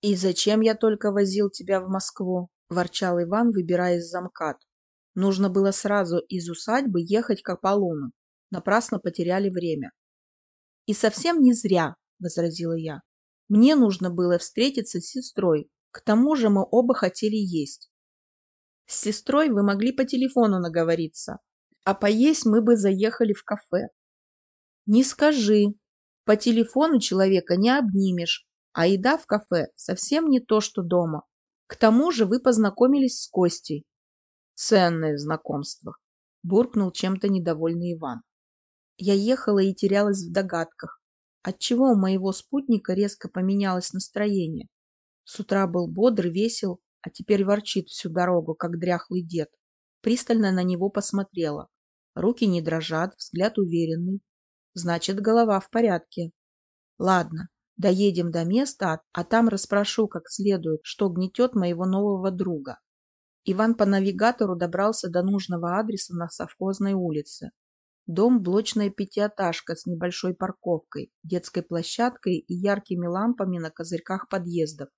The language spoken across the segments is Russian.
И зачем я только возил тебя в Москву? ворчал Иван, выбирая из замкат. Нужно было сразу из усадьбы ехать к Аполлону. Напрасно потеряли время. И совсем не зря, возразила я. Мне нужно было встретиться с сестрой. К тому же мы оба хотели есть. С сестрой вы могли по телефону наговориться, а поесть мы бы заехали в кафе. Не скажи. По телефону человека не обнимешь, а еда в кафе совсем не то, что дома. К тому же вы познакомились с Костей. Ценное знакомство, буркнул чем-то недовольный Иван. Я ехала и терялась в догадках, отчего у моего спутника резко поменялось настроение. С утра был бодр, весел, а теперь ворчит всю дорогу, как дряхлый дед. Пристально на него посмотрела. Руки не дрожат, взгляд уверенный. Значит, голова в порядке. Ладно, доедем до места, а там расспрошу как следует, что гнетет моего нового друга. Иван по навигатору добрался до нужного адреса на совхозной улице. Дом – блочная пятиэтажка с небольшой парковкой, детской площадкой и яркими лампами на козырьках подъездов.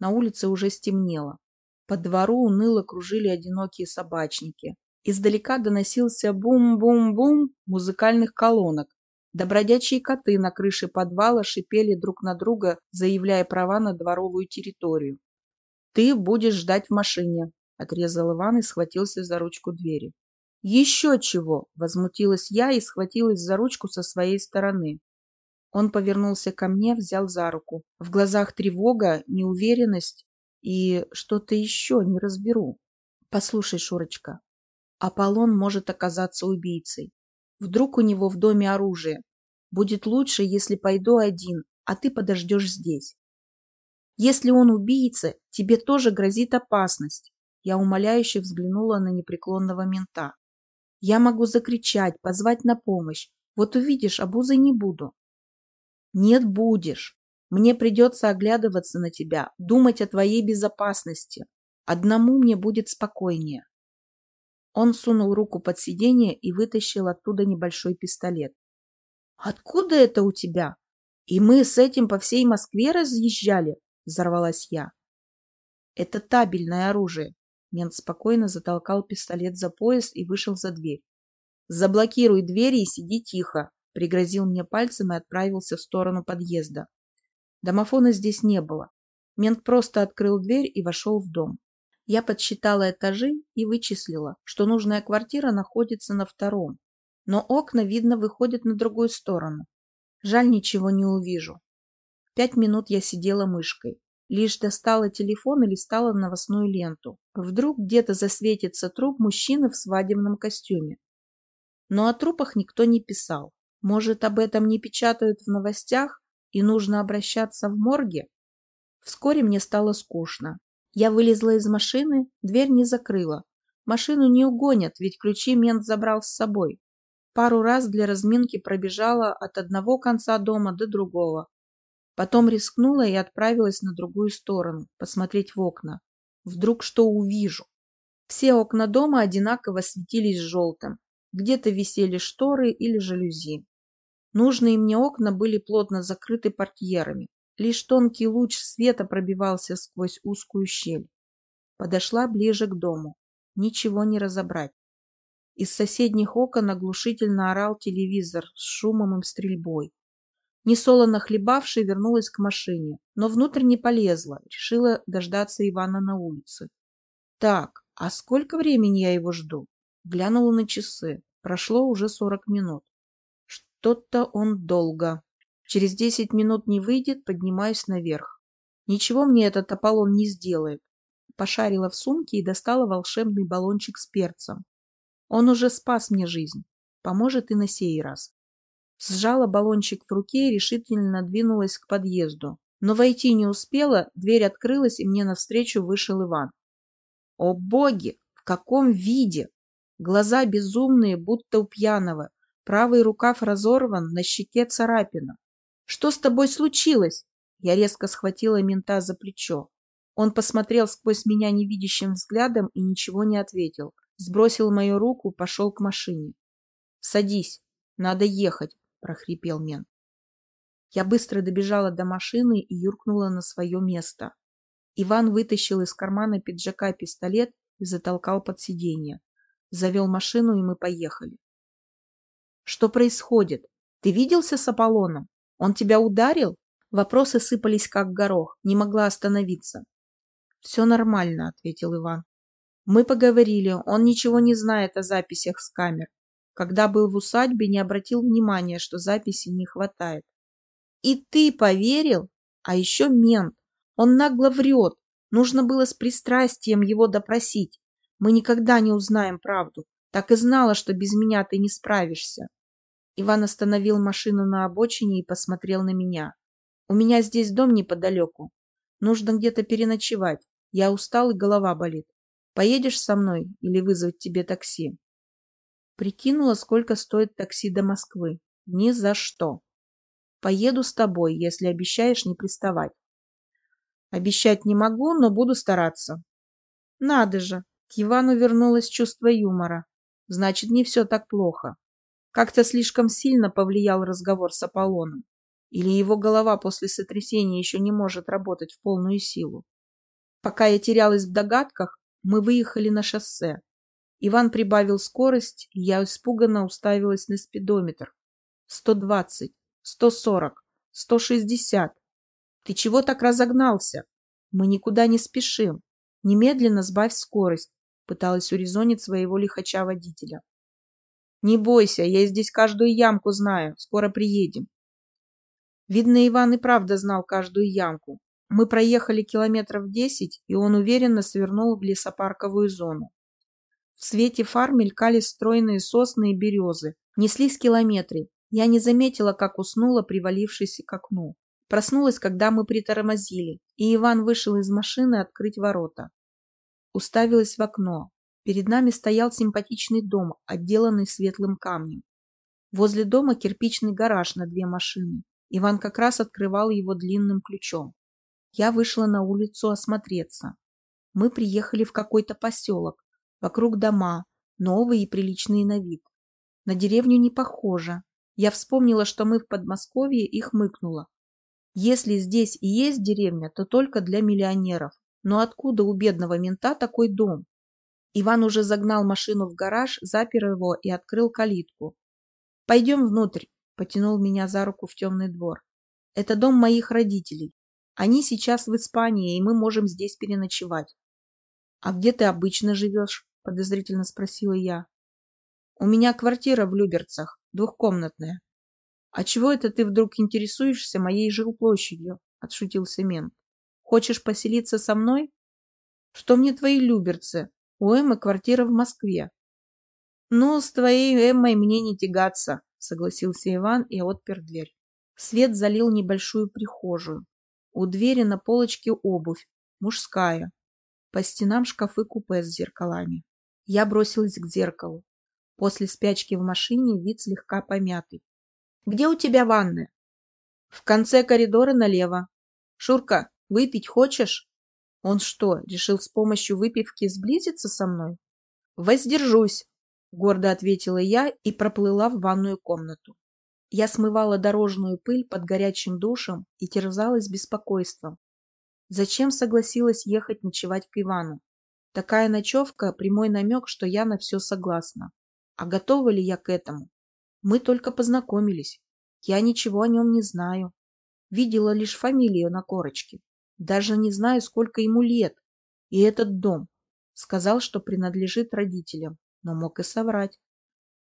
На улице уже стемнело. По двору уныло кружили одинокие собачники. Издалека доносился бум-бум-бум музыкальных колонок. Добродячие коты на крыше подвала шипели друг на друга, заявляя права на дворовую территорию. «Ты будешь ждать в машине», — отрезал Иван и схватился за ручку двери. «Еще чего!» — возмутилась я и схватилась за ручку со своей стороны. Он повернулся ко мне, взял за руку. В глазах тревога, неуверенность и что-то еще, не разберу. Послушай, Шурочка, Аполлон может оказаться убийцей. Вдруг у него в доме оружие. Будет лучше, если пойду один, а ты подождешь здесь. Если он убийца, тебе тоже грозит опасность. Я умоляюще взглянула на непреклонного мента. Я могу закричать, позвать на помощь. Вот увидишь, обузой не буду. Нет, будешь. Мне придется оглядываться на тебя, думать о твоей безопасности. Одному мне будет спокойнее. Он сунул руку под сиденье и вытащил оттуда небольшой пистолет. «Откуда это у тебя? И мы с этим по всей Москве разъезжали?» – взорвалась я. «Это табельное оружие». Мент спокойно затолкал пистолет за пояс и вышел за дверь. «Заблокируй двери и сиди тихо пригрозил мне пальцем и отправился в сторону подъезда. Домофона здесь не было. Мент просто открыл дверь и вошел в дом. Я подсчитала этажи и вычислила, что нужная квартира находится на втором, но окна, видно, выходят на другую сторону. Жаль, ничего не увижу. Пять минут я сидела мышкой. Лишь достала телефон и листала новостную ленту. Вдруг где-то засветится труп мужчины в свадебном костюме. Но о трупах никто не писал. Может, об этом не печатают в новостях и нужно обращаться в морге? Вскоре мне стало скучно. Я вылезла из машины, дверь не закрыла. Машину не угонят, ведь ключи мент забрал с собой. Пару раз для разминки пробежала от одного конца дома до другого. Потом рискнула и отправилась на другую сторону, посмотреть в окна. Вдруг что увижу. Все окна дома одинаково светились желтым. Где-то висели шторы или жалюзи. Нужные мне окна были плотно закрыты портьерами. Лишь тонкий луч света пробивался сквозь узкую щель. Подошла ближе к дому. Ничего не разобрать. Из соседних окон оглушительно орал телевизор с шумом и стрельбой. Несолоно хлебавшая вернулась к машине, но внутрь не полезла, решила дождаться Ивана на улице. Так, а сколько времени я его жду? Глянула на часы. Прошло уже сорок минут. Что-то он долго. Через десять минут не выйдет, поднимаюсь наверх. Ничего мне этот Аполлон не сделает. Пошарила в сумке и достала волшебный баллончик с перцем. Он уже спас мне жизнь. Поможет и на сей раз. Сжала баллончик в руке и решительно двинулась к подъезду. Но войти не успела, дверь открылась, и мне навстречу вышел Иван. О боги! В каком виде! Глаза безумные, будто у пьяного. Правый рукав разорван, на щеке царапина. «Что с тобой случилось?» Я резко схватила мента за плечо. Он посмотрел сквозь меня невидящим взглядом и ничего не ответил. Сбросил мою руку, пошел к машине. «Садись, надо ехать», — прохрипел мент. Я быстро добежала до машины и юркнула на свое место. Иван вытащил из кармана пиджака пистолет и затолкал под сиденье. Завел машину, и мы поехали. Что происходит? Ты виделся с Аполлоном? Он тебя ударил? Вопросы сыпались как горох, не могла остановиться. Все нормально, ответил Иван. Мы поговорили, он ничего не знает о записях с камер. Когда был в усадьбе, не обратил внимания, что записи не хватает. И ты поверил? А еще мент. Он нагло врет. Нужно было с пристрастием его допросить. Мы никогда не узнаем правду. Так и знала, что без меня ты не справишься. Иван остановил машину на обочине и посмотрел на меня. У меня здесь дом неподалеку. Нужно где-то переночевать. Я устал и голова болит. Поедешь со мной или вызвать тебе такси? Прикинула, сколько стоит такси до Москвы. Ни за что. Поеду с тобой, если обещаешь не приставать. Обещать не могу, но буду стараться. Надо же, к Ивану вернулось чувство юмора. Значит, не все так плохо. Как-то слишком сильно повлиял разговор с Аполлоном. Или его голова после сотрясения еще не может работать в полную силу. Пока я терялась в догадках, мы выехали на шоссе. Иван прибавил скорость, я испуганно уставилась на спидометр. Сто двадцать, сто сорок, сто шестьдесят. Ты чего так разогнался? Мы никуда не спешим. Немедленно сбавь скорость, пыталась урезонить своего лихача водителя. Не бойся, я здесь каждую ямку знаю, скоро приедем. Видно, Иван и правда знал каждую ямку. Мы проехали километров десять, и он уверенно свернул в лесопарковую зону. В свете фар мелькали стройные сосны и березы. Неслись километры. Я не заметила, как уснула, привалившись к окну. Проснулась, когда мы притормозили, и Иван вышел из машины открыть ворота. Уставилась в окно. Перед нами стоял симпатичный дом, отделанный светлым камнем. Возле дома кирпичный гараж на две машины. Иван как раз открывал его длинным ключом. Я вышла на улицу осмотреться. Мы приехали в какой-то поселок. Вокруг дома, новые и приличные на вид. На деревню не похоже. Я вспомнила, что мы в Подмосковье и хмыкнула. Если здесь и есть деревня, то только для миллионеров. Но откуда у бедного мента такой дом? Иван уже загнал машину в гараж, запер его и открыл калитку. «Пойдем внутрь», — потянул меня за руку в темный двор. «Это дом моих родителей. Они сейчас в Испании, и мы можем здесь переночевать». «А где ты обычно живешь?» — подозрительно спросила я. «У меня квартира в Люберцах, двухкомнатная. «А чего это ты вдруг интересуешься моей жилплощадью?» — отшутился мент. «Хочешь поселиться со мной?» «Что мне твои люберцы? У Эммы квартира в Москве». «Ну, с твоей Эммой мне не тягаться», — согласился Иван и отпер дверь. Свет залил небольшую прихожую. У двери на полочке обувь, мужская. По стенам шкафы-купе с зеркалами. Я бросилась к зеркалу. После спячки в машине вид слегка помятый. Где у тебя ванны? В конце коридора налево. Шурка, выпить хочешь? Он что, решил с помощью выпивки сблизиться со мной? Воздержусь, гордо ответила я и проплыла в ванную комнату. Я смывала дорожную пыль под горячим душем и терзалась беспокойством. Зачем согласилась ехать ночевать к Ивану? Такая ночевка – прямой намек, что я на все согласна. А готова ли я к этому? Мы только познакомились. Я ничего о нем не знаю. Видела лишь фамилию на корочке. Даже не знаю, сколько ему лет. И этот дом. Сказал, что принадлежит родителям, но мог и соврать.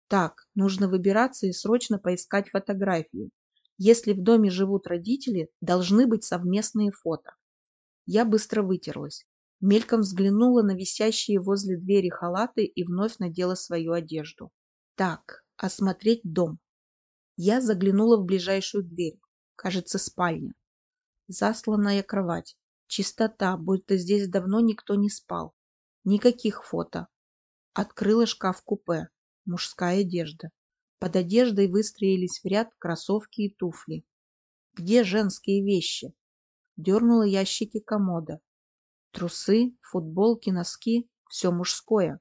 Так, нужно выбираться и срочно поискать фотографии. Если в доме живут родители, должны быть совместные фото. Я быстро вытерлась. Мельком взглянула на висящие возле двери халаты и вновь надела свою одежду. Так, осмотреть дом. Я заглянула в ближайшую дверь. Кажется, спальня. Засланная кровать. Чистота, будто здесь давно никто не спал. Никаких фото. Открыла шкаф-купе. Мужская одежда. Под одеждой выстроились в ряд кроссовки и туфли. Где женские вещи? Дернула ящики комода. Трусы, футболки, носки — все мужское.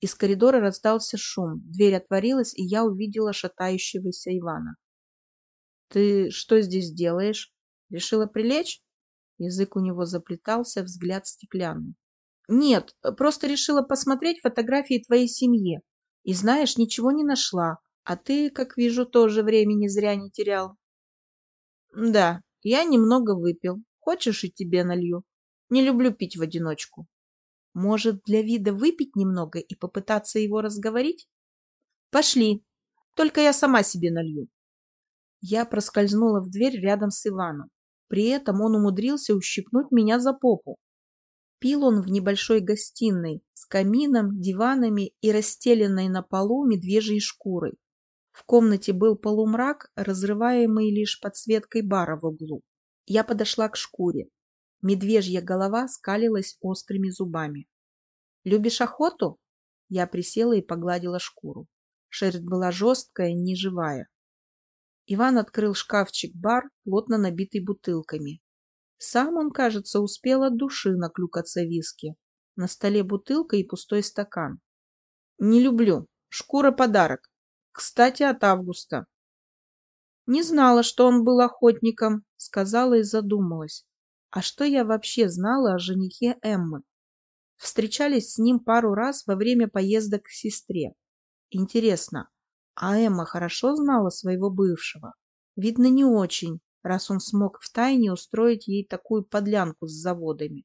Из коридора раздался шум, дверь отворилась, и я увидела шатающегося Ивана. Ты что здесь делаешь? Решила прилечь? Язык у него заплетался, взгляд стеклянный. Нет, просто решила посмотреть фотографии твоей семьи. И знаешь, ничего не нашла. А ты, как вижу, тоже времени зря не терял. Да, я немного выпил. Хочешь, и тебе налью? Не люблю пить в одиночку. Может, для вида выпить немного и попытаться его разговорить? Пошли. Только я сама себе налью. Я проскользнула в дверь рядом с Иваном. При этом он умудрился ущипнуть меня за попу. Пил он в небольшой гостиной с камином, диванами и расстеленной на полу медвежьей шкурой. В комнате был полумрак, разрываемый лишь подсветкой бара в углу. Я подошла к шкуре. Медвежья голова скалилась острыми зубами. «Любишь охоту?» Я присела и погладила шкуру. Шерсть была жесткая, неживая. Иван открыл шкафчик-бар, плотно набитый бутылками. Сам он, кажется, успел от души наклюкаться виски. На столе бутылка и пустой стакан. «Не люблю. Шкура подарок. Кстати, от Августа». «Не знала, что он был охотником», — сказала и задумалась. А что я вообще знала о женихе Эммы? Встречались с ним пару раз во время поездок к сестре. Интересно, а Эмма хорошо знала своего бывшего? Видно, не очень, раз он смог втайне устроить ей такую подлянку с заводами.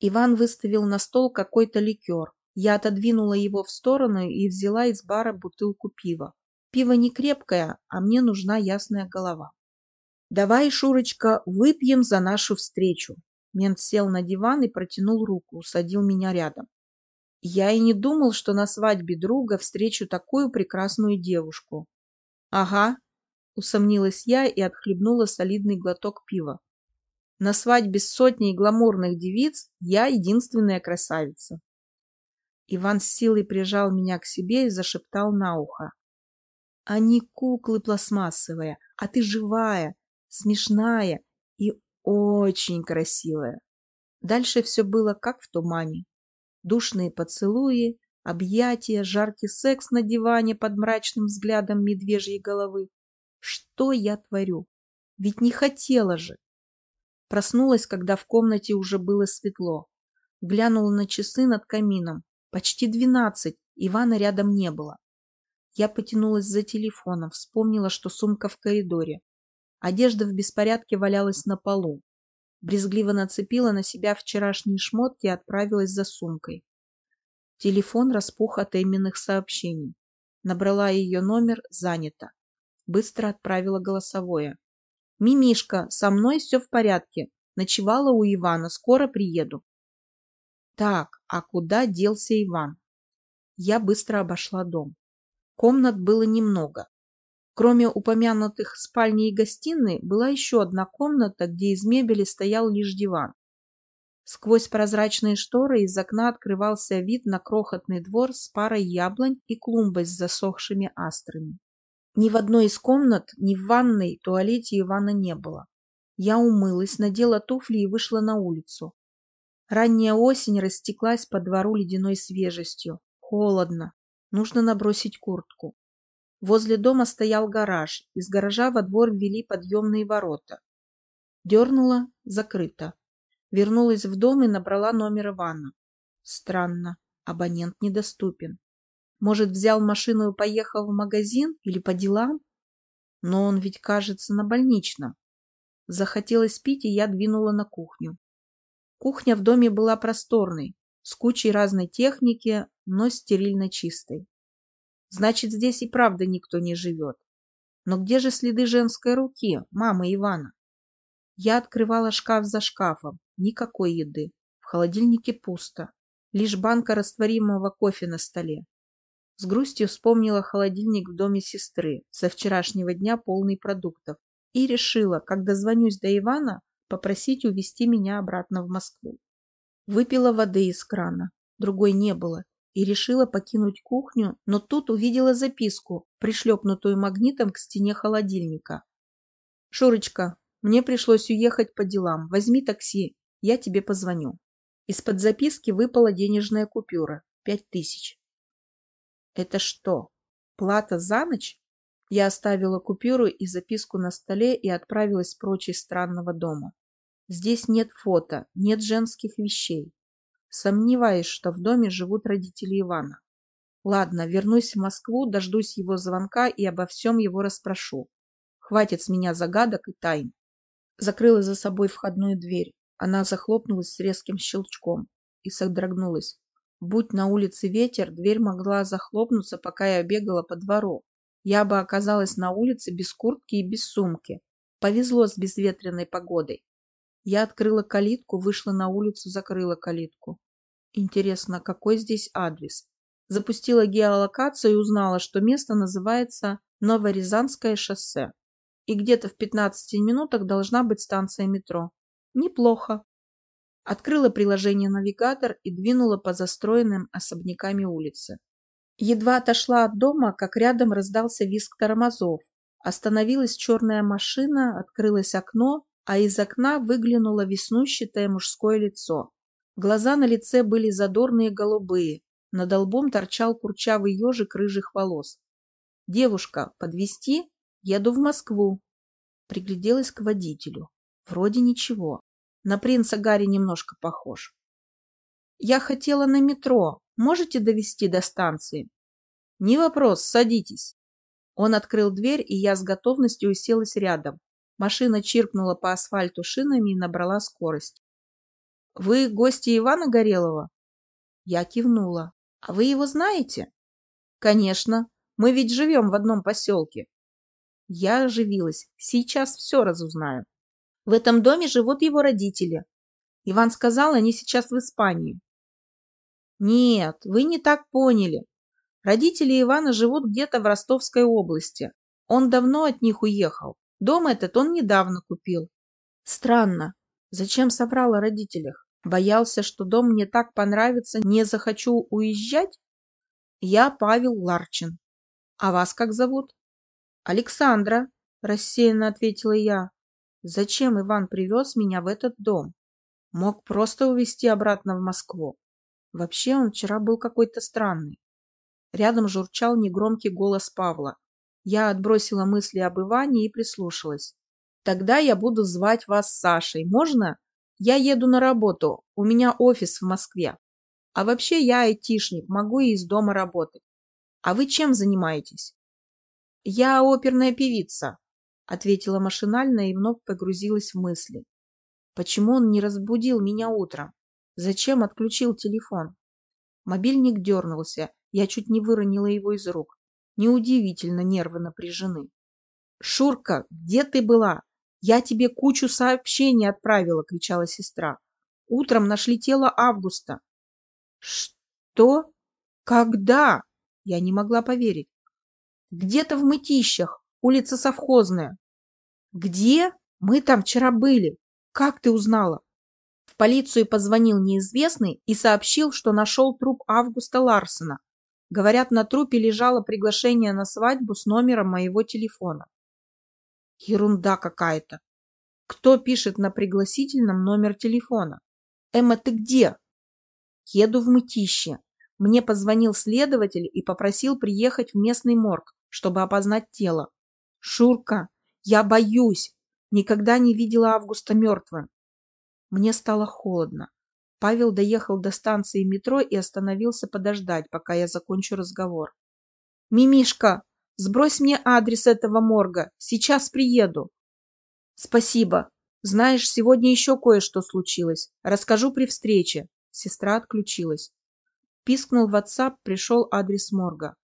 Иван выставил на стол какой-то ликер. Я отодвинула его в сторону и взяла из бара бутылку пива. Пиво не крепкое, а мне нужна ясная голова. Давай, Шурочка, выпьем за нашу встречу. Мент сел на диван и протянул руку, усадил меня рядом. Я и не думал, что на свадьбе друга встречу такую прекрасную девушку. Ага, усомнилась я и отхлебнула солидный глоток пива. На свадьбе с сотней гламурных девиц я единственная красавица. Иван с силой прижал меня к себе и зашептал на ухо. Они куклы пластмассовые, а ты живая, смешная и очень красивая. Дальше все было как в тумане. Душные поцелуи, объятия, жаркий секс на диване под мрачным взглядом медвежьей головы. Что я творю? Ведь не хотела же. Проснулась, когда в комнате уже было светло. Глянула на часы над камином. Почти двенадцать, Ивана рядом не было. Я потянулась за телефоном, вспомнила, что сумка в коридоре. Одежда в беспорядке валялась на полу. Брезгливо нацепила на себя вчерашние шмотки и отправилась за сумкой. Телефон распух от именных сообщений. Набрала ее номер «Занято». Быстро отправила голосовое. «Мимишка, со мной все в порядке. Ночевала у Ивана, скоро приеду». Так, а куда делся Иван? Я быстро обошла дом. Комнат было немного. Кроме упомянутых спальни и гостиной, была еще одна комната, где из мебели стоял лишь диван. Сквозь прозрачные шторы из окна открывался вид на крохотный двор с парой яблонь и клумбой с засохшими астрами. Ни в одной из комнат, ни в ванной, туалете Ивана не было. Я умылась, надела туфли и вышла на улицу. Ранняя осень растеклась по двору ледяной свежестью. Холодно. Нужно набросить куртку. Возле дома стоял гараж. Из гаража во двор ввели подъемные ворота. Дернула – закрыто. Вернулась в дом и набрала номер Ивана. Странно, абонент недоступен. Может, взял машину и поехал в магазин или по делам? Но он ведь, кажется, на больничном. Захотелось пить, и я двинула на кухню. Кухня в доме была просторной, с кучей разной техники, но стерильно чистой. Значит, здесь и правда никто не живет. Но где же следы женской руки, мамы Ивана? Я открывала шкаф за шкафом. Никакой еды. В холодильнике пусто. Лишь банка растворимого кофе на столе. С грустью вспомнила холодильник в доме сестры, со вчерашнего дня полный продуктов, и решила, когда звонюсь до Ивана, попросить увезти меня обратно в Москву. Выпила воды из крана, другой не было, и решила покинуть кухню, но тут увидела записку, пришлепнутую магнитом к стене холодильника. «Шурочка, мне пришлось уехать по делам. Возьми такси, я тебе позвоню». Из-под записки выпала денежная купюра – пять тысяч. «Это что, плата за ночь?» Я оставила купюру и записку на столе и отправилась прочь из странного дома. Здесь нет фото, нет женских вещей. Сомневаюсь, что в доме живут родители Ивана. Ладно, вернусь в Москву, дождусь его звонка и обо всем его расспрошу. Хватит с меня загадок и тайн. Закрыла за собой входную дверь. Она захлопнулась с резким щелчком и содрогнулась. Будь на улице ветер, дверь могла захлопнуться, пока я бегала по двору. Я бы оказалась на улице без куртки и без сумки. Повезло с безветренной погодой. Я открыла калитку, вышла на улицу, закрыла калитку. Интересно, какой здесь адрес? запустила геолокацию и узнала, что место называется Новорязанское шоссе. И где-то в 15 минутах должна быть станция метро. Неплохо. Открыла приложение «Навигатор» и двинула по застроенным особняками улице. Едва отошла от дома, как рядом раздался визг тормозов. Остановилась черная машина, открылось окно, а из окна выглянуло веснущатое мужское лицо. Глаза на лице были задорные голубые, над лбом торчал курчавый ежик рыжих волос. «Девушка, подвезти? Еду в Москву». Пригляделась к водителю. Вроде ничего. На принца Гарри немножко похож. «Я хотела на метро. Можете довести до станции?» «Не вопрос, садитесь». Он открыл дверь, и я с готовностью уселась рядом. Машина чиркнула по асфальту шинами и набрала скорость. «Вы гости Ивана Горелого?» Я кивнула. А вы его знаете? Конечно. Мы ведь живем в одном поселке. Я оживилась. Сейчас все разузнаю. В этом доме живут его родители. Иван сказал, они сейчас в Испании. Нет, вы не так поняли. Родители Ивана живут где-то в Ростовской области. Он давно от них уехал. Дом этот он недавно купил. Странно. Зачем соврал о родителях? Боялся, что дом мне так понравится, не захочу уезжать? Я Павел Ларчин. А вас как зовут? Александра, рассеянно ответила я. Зачем Иван привез меня в этот дом? Мог просто увезти обратно в Москву. Вообще он вчера был какой-то странный. Рядом журчал негромкий голос Павла. Я отбросила мысли об Иване и прислушалась. Тогда я буду звать вас Сашей. Можно? Я еду на работу, у меня офис в Москве. А вообще я айтишник, могу и из дома работать. А вы чем занимаетесь? Я оперная певица, ответила машинально и вновь погрузилась в мысли. Почему он не разбудил меня утром? Зачем отключил телефон? Мобильник дернулся, я чуть не выронила его из рук. Неудивительно нервы напряжены. «Шурка, где ты была? «Я тебе кучу сообщений отправила!» — кричала сестра. «Утром нашли тело Августа». «Что? Когда?» Я не могла поверить. «Где-то в Мытищах, улица Совхозная». «Где? Мы там вчера были. Как ты узнала?» В полицию позвонил неизвестный и сообщил, что нашел труп Августа Ларсена. Говорят, на трупе лежало приглашение на свадьбу с номером моего телефона. Ерунда какая-то. Кто пишет на пригласительном номер телефона? Эмма, ты где? Еду в мытище. Мне позвонил следователь и попросил приехать в местный морг, чтобы опознать тело. Шурка, я боюсь. Никогда не видела Августа мертвым. Мне стало холодно. Павел доехал до станции метро и остановился подождать, пока я закончу разговор. «Мимишка, Сбрось мне адрес этого морга. Сейчас приеду. Спасибо. Знаешь, сегодня еще кое-что случилось. Расскажу при встрече. Сестра отключилась. Пискнул в WhatsApp, пришел адрес морга.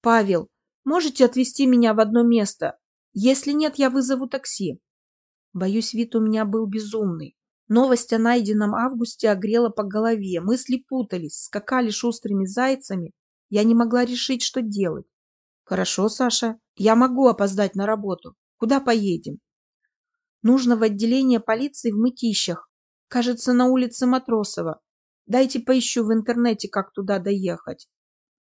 Павел, можете отвезти меня в одно место? Если нет, я вызову такси. Боюсь, вид у меня был безумный. Новость о найденном августе огрела по голове, мысли путались, скакали шустрыми зайцами. Я не могла решить, что делать. Хорошо, Саша. Я могу опоздать на работу. Куда поедем? Нужно в отделение полиции в Мытищах. Кажется, на улице Матросова. Дайте поищу в интернете, как туда доехать.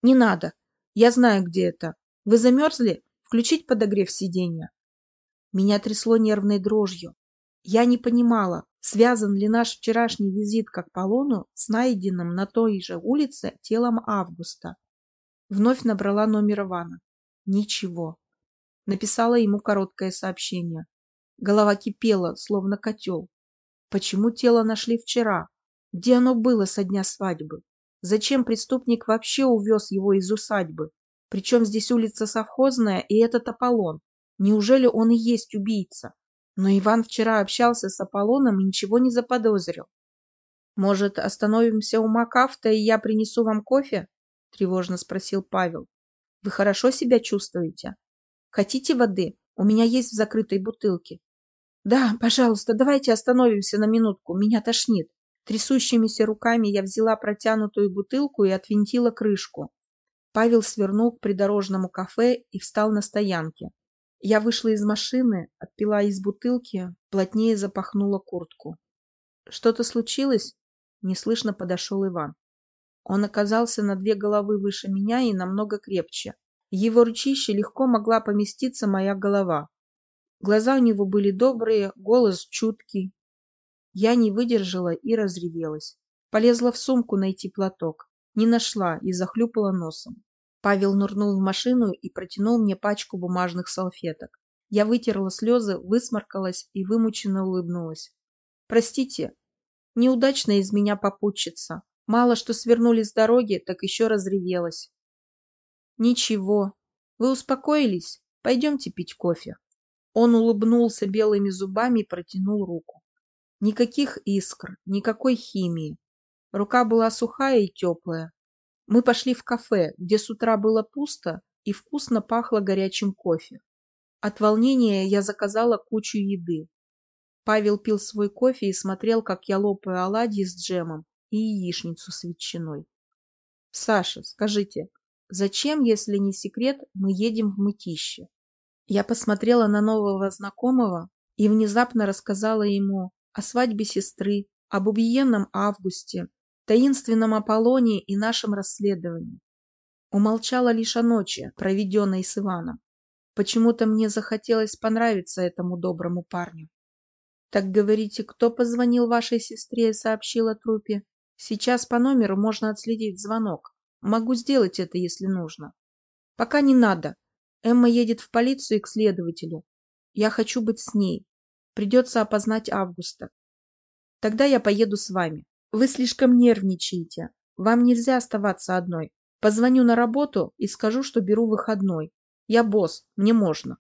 Не надо. Я знаю, где это. Вы замерзли? Включить подогрев сиденья. Меня трясло нервной дрожью. Я не понимала, связан ли наш вчерашний визит к Аполлону с найденным на той же улице телом Августа. Вновь набрала номер Ивана. Ничего. Написала ему короткое сообщение. Голова кипела, словно котел. Почему тело нашли вчера? Где оно было со дня свадьбы? Зачем преступник вообще увез его из усадьбы? Причем здесь улица совхозная и этот Аполлон. Неужели он и есть убийца? Но Иван вчера общался с Аполлоном и ничего не заподозрил. «Может, остановимся у Макафта, и я принесу вам кофе?» – тревожно спросил Павел. «Вы хорошо себя чувствуете? Хотите воды? У меня есть в закрытой бутылке». «Да, пожалуйста, давайте остановимся на минутку, меня тошнит». Трясущимися руками я взяла протянутую бутылку и отвинтила крышку. Павел свернул к придорожному кафе и встал на стоянке. Я вышла из машины, отпила из бутылки, плотнее запахнула куртку. «Что-то случилось?» Неслышно подошел Иван. Он оказался на две головы выше меня и намного крепче. Его ручище легко могла поместиться моя голова. Глаза у него были добрые, голос чуткий. Я не выдержала и разревелась. Полезла в сумку найти платок. Не нашла и захлюпала носом. Павел нырнул в машину и протянул мне пачку бумажных салфеток. Я вытерла слезы, высморкалась и вымученно улыбнулась. «Простите, неудачно из меня попутчица. Мало что свернули с дороги, так еще разревелась». «Ничего. Вы успокоились? Пойдемте пить кофе». Он улыбнулся белыми зубами и протянул руку. Никаких искр, никакой химии. Рука была сухая и теплая, мы пошли в кафе, где с утра было пусто и вкусно пахло горячим кофе. От волнения я заказала кучу еды. Павел пил свой кофе и смотрел, как я лопаю оладьи с джемом и яичницу с ветчиной. «Саша, скажите, зачем, если не секрет, мы едем в мытище?» Я посмотрела на нового знакомого и внезапно рассказала ему о свадьбе сестры, об убиенном августе, таинственном Аполлоне и нашем расследовании. Умолчала лишь о ночи, проведенной с Иваном. Почему-то мне захотелось понравиться этому доброму парню. Так говорите, кто позвонил вашей сестре и сообщил о трупе? Сейчас по номеру можно отследить звонок. Могу сделать это, если нужно. Пока не надо. Эмма едет в полицию и к следователю. Я хочу быть с ней. Придется опознать Августа. Тогда я поеду с вами. Вы слишком нервничаете. Вам нельзя оставаться одной. Позвоню на работу и скажу, что беру выходной. Я босс, мне можно.